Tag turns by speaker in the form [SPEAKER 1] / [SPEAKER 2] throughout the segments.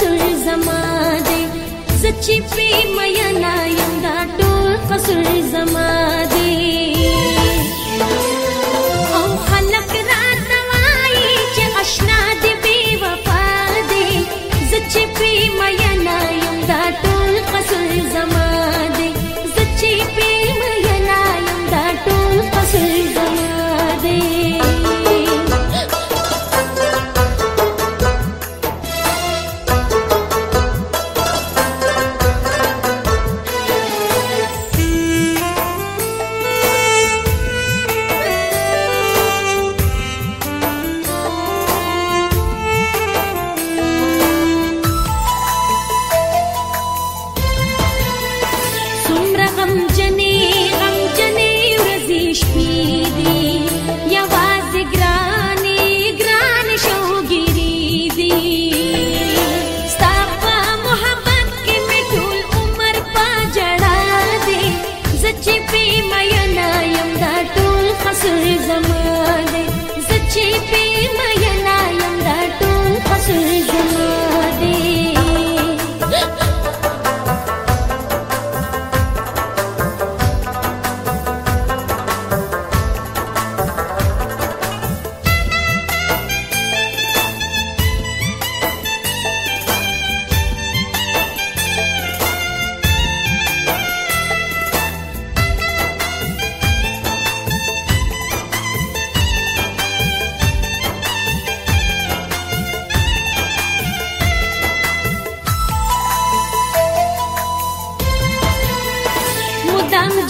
[SPEAKER 1] قصر زما دی زچې په مینا یم دا ټول قصر زما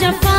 [SPEAKER 1] राजा